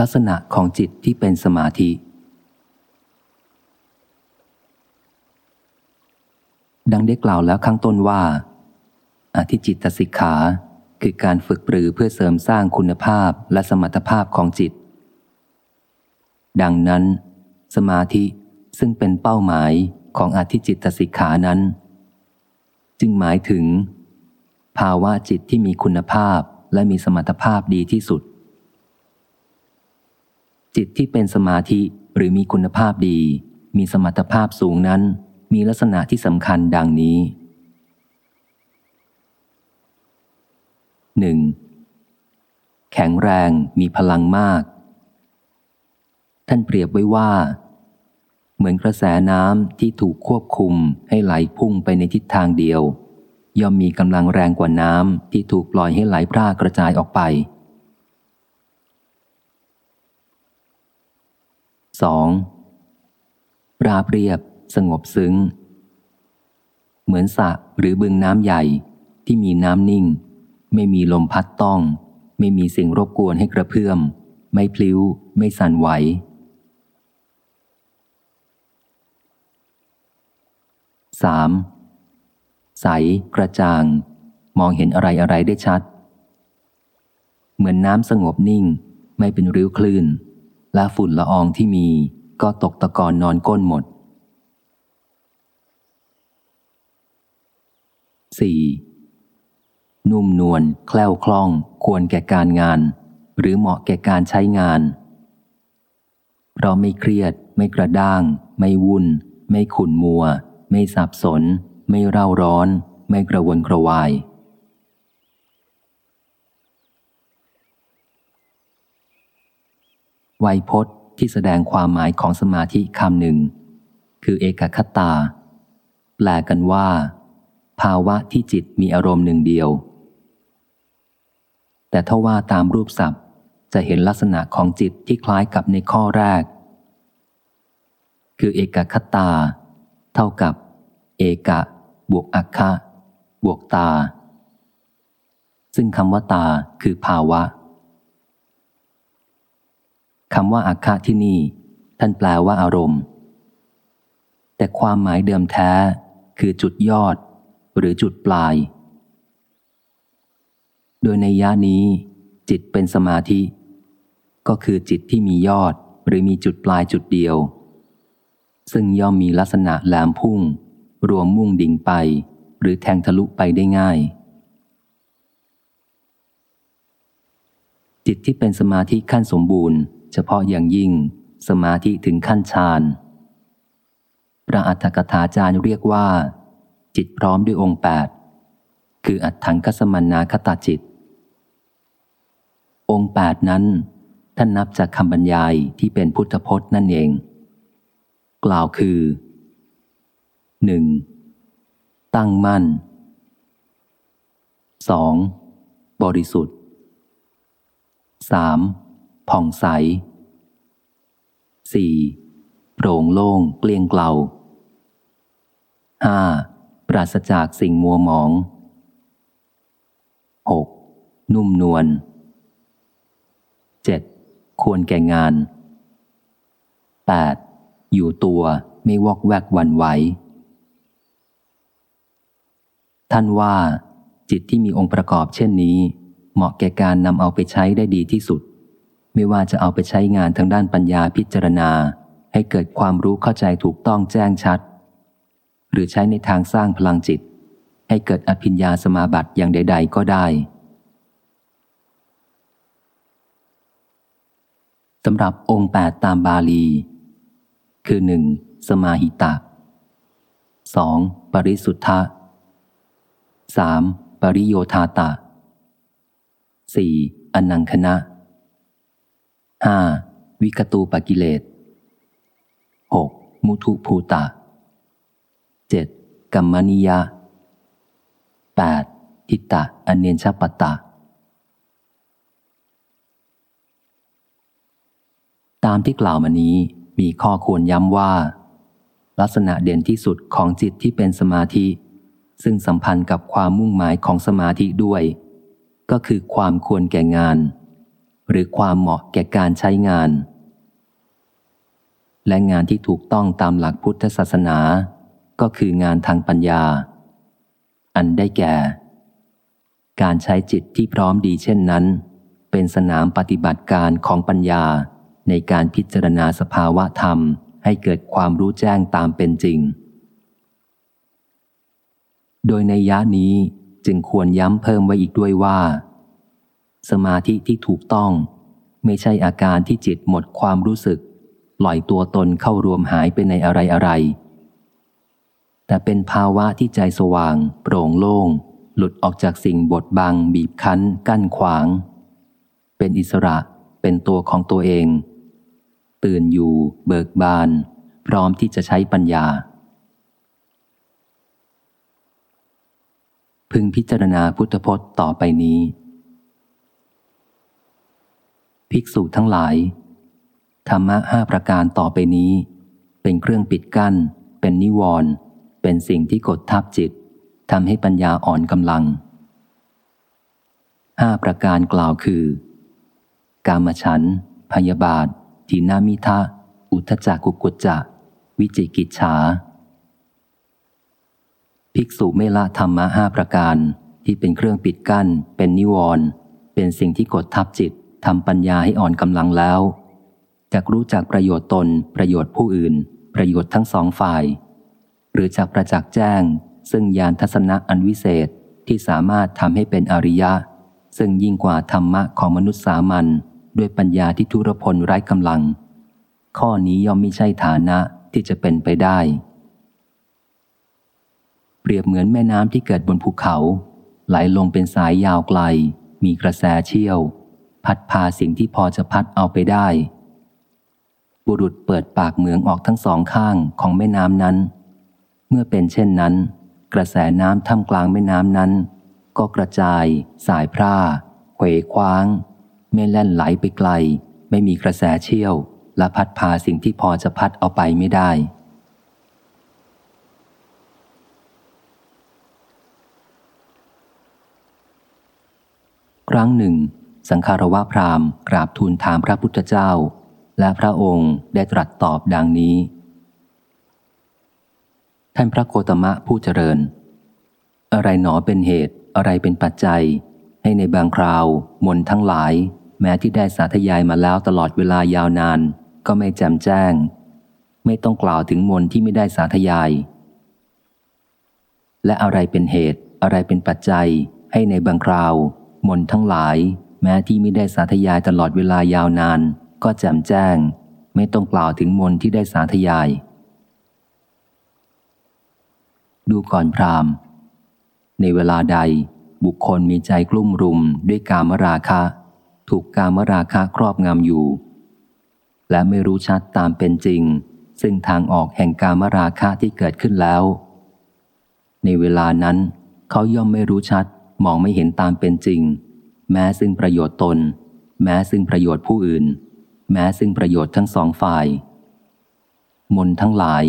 ลักษณะของจิตที่เป็นสมาธิ ดังได้กล่าวแล้วข้างต้นว่า อธิจิตสิกขาคือการฝึกปรือเพื่อเสริมสร้างคุณภาพและสมรรถภาพของจิต ดังนั้น สมาธิซึ่งเป็นเป้าหมายของอธิจิตสิกขานั้น จึงหมายถึง ภาวะจิตที่มีคุณภาพและมีสมรรถภาพดีที่สุด จิตที่เป็นสมาธิหรือมีคุณภาพดี มีสมรรถภาพสูงนั้น มีลักษณะที่สำคัญดังนี้หนึ่งแข็งแรงมีพลังมาก ท่านเปรียบไว้ว่า เหมือนกระแสน้ำที่ถูกควบคุมให้ไหลพุ่งไปในทิศทางเดียว ย่อมมีกำลังแรงกว่าน้ำที่ถูกปล่อยให้ไหลพร่ากระจายออกไป 2. ราเรียบ สงบซึ้ง เหมือนสระหรือบึงน้ำใหญ่ที่มีน้ำนิ่ง ไม่มีลมพัดต้อง ไม่มีสิ่งรบกวนให้กระเพื่อม ไม่พลิ้ว ไม่สั่นไหว 3. ใส กระจ่าง มองเห็นอะไรอะไรได้ชัด เหมือนน้ำสงบนิ่ง ไม่เป็นริ้วคลื่น และฝุ่นละอองที่มีก็ตกตะกอนนอนก้นหมด 4. นุ่มนวลแคล่วคล่อง ควรแก่การงาน หรือเหมาะแก่การใช้งาน เพราะไม่เครียด ไม่กระด้าง ไม่วุ่น ไม่ขุ่นมัว ไม่สับสน ไม่เร่าร้อน ไม่กระวนกระวาย ไวยพจน์ที่แสดงความหมายของสมาธิคำหนึ่ง คือเอกคตา แปลกันว่า ภาวะที่จิตมีอารมณ์หนึ่งเดียว แต่ถ้าว่าตามรูปศัพท์จะเห็นลักษณะของจิตที่คล้ายกับในข้อแรก คือเอกคตา เท่ากับ เอกะ บวกอัคคะ บวกตา ซึ่งคำว่าตาคือภาวะ คำว่าอัคคะที่นี่ ท่านแปลว่าอารมณ์ แต่ความหมายเดิมแท้ คือจุดยอด หรือจุดปลาย โดยในยะนี้ จิตเป็นสมาธิ ก็คือจิตที่มียอดหรือมีจุดปลายจุดเดียว ซึ่งย่อมมีลักษณะแหลมพุ่ง รวมมุ่งดิ่งไป หรือแทงทะลุไปได้ง่าย จิตที่เป็นสมาธิขั้นสมบูรณ์ เฉพาะอย่างยิ่ง สมาธิถึงขั้นฌานพระอัฏฐกถาจารย์เรียกว่า จิตพร้อมด้วยองค์แปดคืออัตถังคสมันนาคตาจิต องค์แปดนั้น ท่านนับจากคำบรรยายที่เป็นพุทธพจน์นั่นเอง กล่าวคือหนึ่งตั้งมั่นสองบริสุทธิ์สาม ผ่องใสสี่โปร่งโล่งเกลี้ยงเกลาห้าปราศจากสิ่งมัวหมอง 6. นุ่มนวล 7. ควรแก่งาน 8. อยู่ตัวไม่วอกแวกวันไหว ท่านว่า จิตที่มีองค์ประกอบเช่นนี้ เหมาะแก่การนำเอาไปใช้ได้ดีที่สุด ไม่ว่าจะเอาไปใช้งานทางด้านปัญญาพิจารณา ให้เกิดความรู้เข้าใจถูกต้องแจ้งชัด หรือใช้ในทางสร้างพลังจิต ให้เกิดอภิญญาสมาบัติอย่างใด ๆ ก็ได้สำหรับองค์แปดตามบาลี คือหนึ่งสมาหิตะสองปริสุทธะสามปริโยธาตะสี่อนังคณะ ห้าวิกตูปกิเลสหกมุทุภูตะเจ็ดกัมมนิยะ 8. ทิตตะอเนนชปตะ ตามที่กล่าวมานี้มีข้อควรย้ำว่า ลักษณะเด่นที่สุดของจิตที่เป็นสมาธิ ซึ่งสัมพันธ์กับความมุ่งหมายของสมาธิด้วย ก็คือความควรแก่งาน หรือความเหมาะแก่การใช้งาน และงานที่ถูกต้องตามหลักพุทธศาสนา ก็คืองานทางปัญญา อันได้แก่ การใช้จิตที่พร้อมดีเช่นนั้น เป็นสนามปฏิบัติการของปัญญาในการพิจารณาสภาวะธรรมให้เกิดความรู้แจ้งตามเป็นจริง โดยในยะนี้จึงควรย้ำเพิ่มไว้อีกด้วยว่า สมาธิที่ถูกต้อง ไม่ใช่อาการที่จิตหมดความรู้สึกปล่อยตัวตนเข้ารวมหายไปในอะไรอะไร แต่เป็นภาวะที่ใจสว่าง โปร่งโล่ง หลุดออกจากสิ่งบดบัง บีบคั้น กั้นขวาง เป็นอิสระเป็นตัวของตัวเอง ตื่นอยู่ เบิกบาน พร้อมที่จะใช้ปัญญา พึงพิจารณาพุทธพจน์ต่อไปนี้ ภิกษุทั้งหลาย ธรรมะห้าประการต่อไปนี้ เป็นเครื่องปิดกั้น เป็นนิวรณ์เป็นสิ่งที่กดทับจิตทำให้ปัญญาอ่อนกำลังห้าประการกล่าวคือ กามฉัน พยาบาท ทีนามิทะ อุทจักกุกุจจะ วิจิกิจฉา ภิกษุไม่ละธรรมะห้าประการที่เป็นเครื่องปิดกั้น เป็นนิวรณ์เป็นสิ่งที่กดทับจิต ทำปัญญาให้อ่อนกำลังแล้วจะรู้จักประโยชน์ตน ประโยชน์ผู้อื่น ประโยชน์ทั้งสองฝ่าย หรือจากประจักษ์แจ้ง ซึ่งยานทัศนะอันวิเศษที่สามารถทำให้เป็นอริยะ ซึ่งยิ่งกว่าธรรมะของมนุษย์สามัญด้วยปัญญาที่ทุรพลไร้กำลัง ข้อนี้ย่อมไม่ใช่ฐานะที่จะเป็นไปได้ เปรียบเหมือนแม่น้ำที่เกิดบนภูเขา ไหลลงเป็นสายยาวไกล มีกระแสเชี่ยว พัดพาสิ่งที่พอจะพัดเอาไปได้ บุรุษเปิดปากเหมืองออกทั้งสองข้างของแม่น้ำนั้น เมื่อเป็นเช่นนั้น กระแสน้ำท่ามกลางแม่น้ำนั้น ก็กระจาย สายพร่าเขวคว้าง ไม่แล่นไหลไปไกล ไม่มีกระแสเชี่ยว และพัดพาสิ่งที่พอจะพัดเอาไปไม่ได้ครั้งหนึ่ง สังคารวะพราหมณ์กราบทูลถามพระพุทธเจ้า และพระองค์ได้ตรัสตอบดังนี้ ท่านพระโคตมะผู้เจริญ อะไรหนอเป็นเหตุอะไรเป็นปัจจัย ให้ในบางคราว มนทั้งหลาย แม้ที่ได้สาธยายมาแล้วตลอดเวลายาวนาน ก็ไม่แจ่มแจ้ง ไม่ต้องกล่าวถึงมนที่ไม่ได้สาธยาย และอะไรเป็นเหตุอะไรเป็นปัจจัย ให้ในบางคราว มนทั้งหลาย แม้ที่ไม่ได้สาธยายตลอดเวลายาวนาน ก็แจ่มแจ้ง ไม่ต้องกล่าวถึงมนที่ได้สาธยาย ดูก่อนพรามในเวลาใดบุคคลมีใจกลุ่มรุมด้วยกามราคะ ถูกกามราคะครอบงำอยู่ และไม่รู้ชัดตามเป็นจริง ซึ่งทางออกแห่งกามราคะที่เกิดขึ้นแล้ว ในเวลานั้น เขาย่อมไม่รู้ชัดมองไม่เห็นตามเป็นจริง แม้ซึ่งประโยชน์ตน แม้ซึ่งประโยชน์ผู้อื่น แม้ซึ่งประโยชน์ทั้งสองฝ่าย มนทั้งหลาย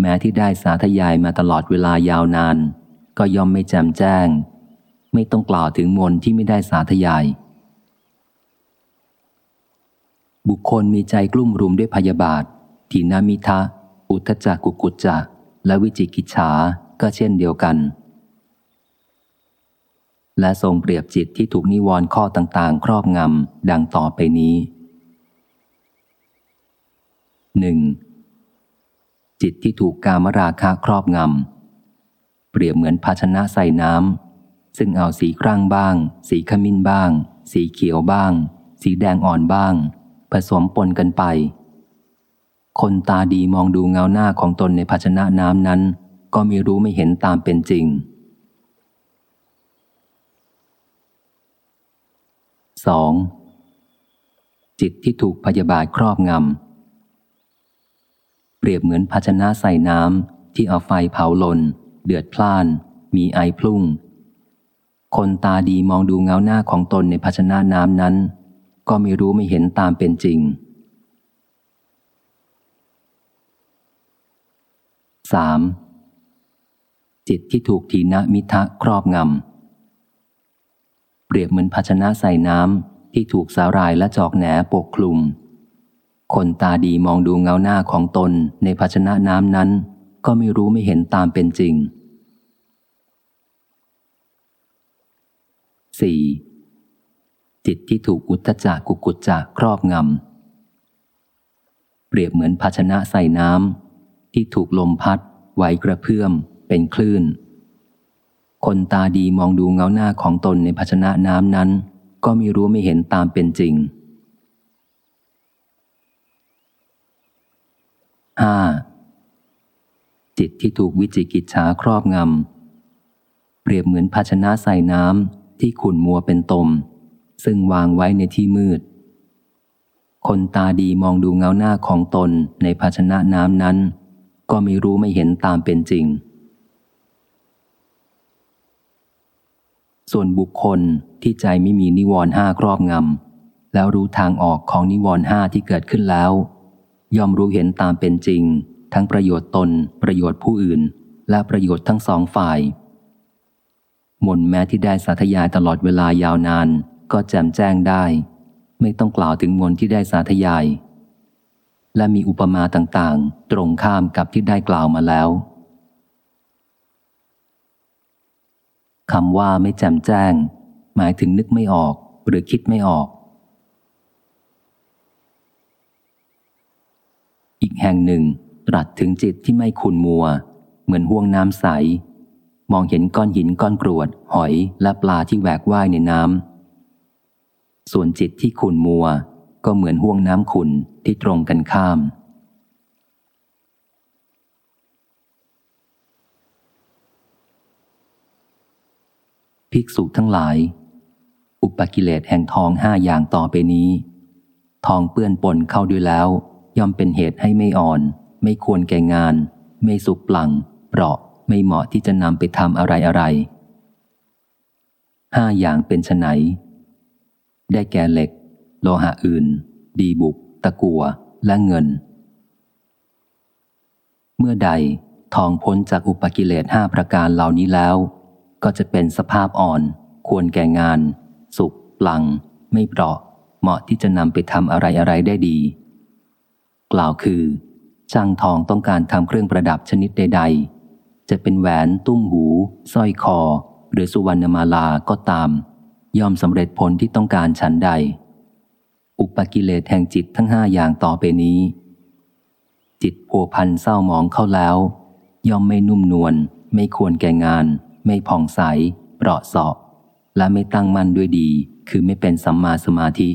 แม้ที่ได้สาธยายมาตลอดเวลายาวนาน ก็ย่อมไม่แจ่มแจ้ง ไม่ต้องกล่าวถึงมนที่ไม่ได้สาธยาย บุคคลมีใจกลุ่มรุมด้วยพยาบาททีนามิทะ อุทจักกุกุจจะและวิจิกิจฉาก็เช่นเดียวกัน และทรงเปรียบจิตที่ถูกนิวรณ์ข้อต่างๆ ครอบงำ ดังต่อไปนี้หนึ่งจิตที่ถูกกามราคะครอบงำ เปรียบเหมือนภาชนะใส่น้ำ ซึ่งเอาสีครั่งบ้าง สีขมิ้นบ้าง สีเขียวบ้าง สีแดงอ่อนบ้าง ผสมปนกันไป คนตาดีมองดูเงาหน้าของตนในภาชนะน้ำนั้น ก็ม่รู้ไม่เห็นตามเป็นจริง 2. จิตที่ถูกพยาบาทครอบงำ เปรียบเหมือนภาชนะใส่น้ำที่เอาไฟเผาลน เดือดพล่าน มีไอพลุ่ง คนตาดีมองดูเงาหน้าของตนในภาชนะน้ำนั้น ก็ไม่รู้ไม่เห็นตามเป็นจริง 3. จิตที่ถูกทีนะมิทะครอบงำ เปรียบเหมือนภาชนะใส่น้ำที่ถูกสาหร่ายและจอกแหนปกคลุม คนตาดีมองดูเงาหน้าของตนในภาชนะน้ำนั้น ก็ไม่รู้ไม่เห็นตามเป็นจริง 4. จิตที่ถูกอุตจักกุกุจจะครอบงำ เปรียบเหมือนภาชนะใส่น้ำที่ถูกลมพัดไหวกระเพื่อมเป็นคลื่น คนตาดีมองดูเงาหน้าของตนในภาชนะน้ำนั้น ก็ไม่รู้ไม่เห็นตามเป็นจริง 5. จิตที่ถูกวิจิกิจฉาครอบงำ เปรียบเหมือนภาชนะใส่น้ำที่ขุ่นมัวเป็นตม ซึ่งวางไว้ในที่มืด คนตาดีมองดูเงาหน้าของตนในภาชนะน้ำนั้น ก็ไม่รู้ไม่เห็นตามเป็นจริง ส่วนบุคคลที่ใจไม่มีนิวรณ์ห้าครอบงำแล้วรู้ทางออกของนิวรณ์ห้าที่เกิดขึ้นแล้ว ย่อมรู้เห็นตามเป็นจริง ทั้งประโยชน์ตน ประโยชน์ผู้อื่น และประโยชน์ทั้งสองฝ่าย มนแม้ที่ได้สาธยายตลอดเวลายาวนาน ก็แจมแจ้งได้ ไม่ต้องกล่าวถึงมนที่ได้สาธยาย และมีอุปมาต่างๆ ตรงข้ามกับที่ได้กล่าวมาแล้ว คำว่าไม่แจมแจ้ง หมายถึงนึกไม่ออกหรือคิดไม่ออก อีกแห่งหนึ่ง ตรัสถึงจิตที่ไม่ขุนมัว เหมือนห่วงน้ำใส มองเห็นก้อนหินก้อนกรวด หอยและปลาที่แหวกว่ายในน้ำส่วนจิตที่ขุนมัว ก็เหมือนห่วงน้ำขุนที่ตรงกันข้าม ภิกษุทั้งหลาย อุปกิเลสแห่งทองห้าอย่างต่อไปนี้ ทองเปื้อนปนเข้าด้วยแล้ว ย่อมเป็นเหตุให้ไม่อ่อน ไม่ควรแก่งาน ไม่สุกปลังเปราะไม่เหมาะที่จะนำไปทำอะไรอะไรห้าอย่างเป็นไนได้แก่เหล็ก โลหะอื่น ดีบุก ตะกัวและเงิน เมื่อใดทองพ้นจากอุปกิเลสห้าประการเหล่านี้แล้ว ก็จะเป็นสภาพอ่อน ควรแก่งาน สุกปลัง ไม่เปราะ เหมาะที่จะนำไปทำอะไรอะไรได้ดี กล่าวคือ ช่างทองต้องการทำเครื่องประดับชนิดใด ๆ จะเป็นแหวนตุ้มหูสร้อยคอ หรือสุวรรณมาลาก็ตาม ย่อมสำเร็จผลที่ต้องการฉันใด อุปกิเลสแห่งจิตทั้งห้าอย่างต่อไปนี้ จิตพัวพันเศร้าหมองเข้าแล้ว ย่อมไม่นุ่มนวลไม่ควรแก่งาน ไม่ผ่องใส เปราะเสาะและไม่ตั้งมั่นด้วยดี คือไม่เป็นสัมมาสมาธิ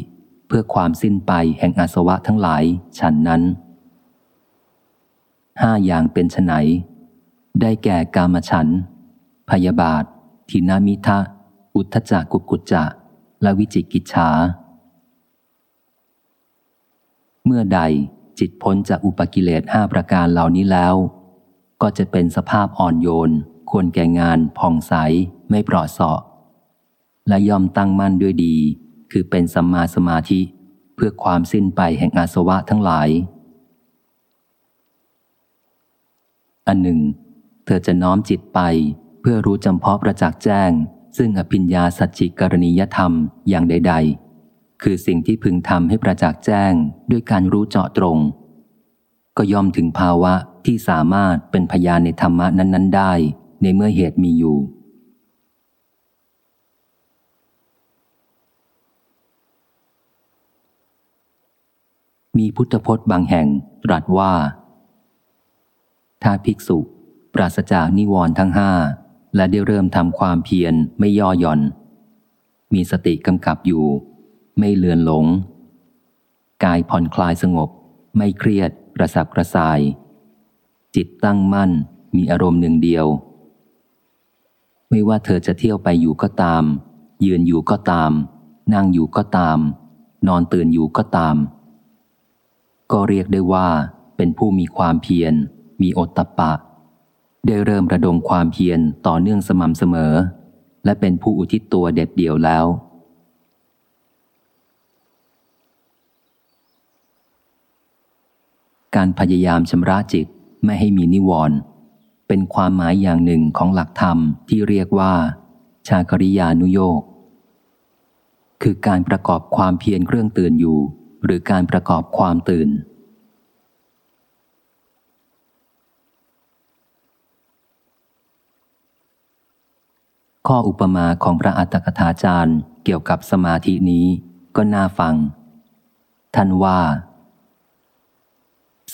เพื่อความสิ้นไปแห่งอาสวะทั้งหลายฉันนั้นห้าอย่างเป็นไนได้แก่กามฉัน พยาบาท ทินามิทะ อุทธจักกุกุจจะ และวิจิกิจฉา เมื่อใดจิตพ้นจากอุปกิเลสห้าประการเหล่านี้แล้ว ก็จะเป็นสภาพอ่อนโยน ควรแก่งานผ่องใสไม่เปราะเสาะและยอมตั้งมั่นด้วยดี คือเป็นสัมมาสมาธิเพื่อความสิ้นไปแห่งอาสวะทั้งหลาย อันหนึ่ง เธอจะน้อมจิตไปเพื่อรู้จำเพาะประจักษ์แจ้ง ซึ่งอภิญญาสัจจิกรณียธรรมอย่างใด ๆ คือสิ่งที่พึงทำให้ประจักษ์แจ้งด้วยการรู้เจาะตรง ก็ยอมถึงภาวะที่สามารถเป็นพยานในธรรมะนั้น ๆ ได้ ในเมื่อเหตุมีอยู่ มีพุทธพจน์บางแห่งตรัสว่า ถ้าภิกษุปราศจากนิวรณ์ทั้งห้าและได้เริ่มทำความเพียรไม่ย่อหย่อน มีสติกำกับอยู่ ไม่เลือนหลง กายผ่อนคลายสงบ ไม่เครียดกระสับกระส่าย จิตตั้งมั่นมีอารมณ์หนึ่งเดียว ไม่ว่าเธอจะเที่ยวไปอยู่ก็ตาม ยืนอยู่ก็ตาม นั่งอยู่ก็ตาม นอนตื่นอยู่ก็ตาม ก็เรียกได้ว่าเป็นผู้มีความเพียร มีอดตะปะ ได้เริ่มระดมความเพียรต่อเนื่องสม่ำเสมอ และเป็นผู้อุทิศตัวเด็ดเดี่ยวแล้ว การพยายามชำระจิตไม่ให้มีนิวรณ์ เป็นความหมายอย่างหนึ่งของหลักธรรมที่เรียกว่า ชาคริยานุโยกคือการประกอบความเพียรเครื่องตื่นอยู่ หรือการประกอบความตื่น ข้ออุปมาของพระอัตถกถาจารย์เกี่ยวกับสมาธินี้ก็น่าฟัง ท่านว่า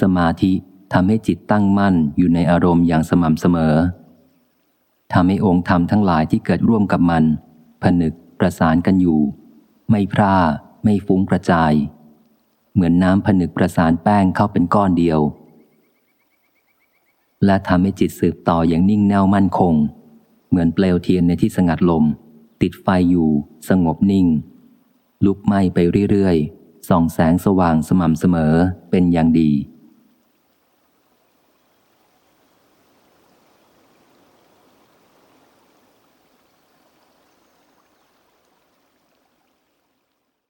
สมาธิ ทำให้จิตตั้งมั่นอยู่ในอารมณ์อย่างสม่ำเสมอทำให้องค์ธรรมทั้งหลายที่เกิดร่วมกับมัน ผนึกประสานกันอยู่ ไม่พร่าไม่ฟุ้งกระจาย เหมือนน้ำผนึกประสานแป้งเข้าเป็นก้อนเดียว และทำให้จิตสืบต่ออย่างนิ่งแน่วมั่นคง เหมือนเปลวเทียนในที่สงัดลม ติดไฟอยู่ สงบนิ่ง ลุกไหม้ไปเรื่อยๆส่องแสงสว่างสม่ำเสมอเป็นอย่างดี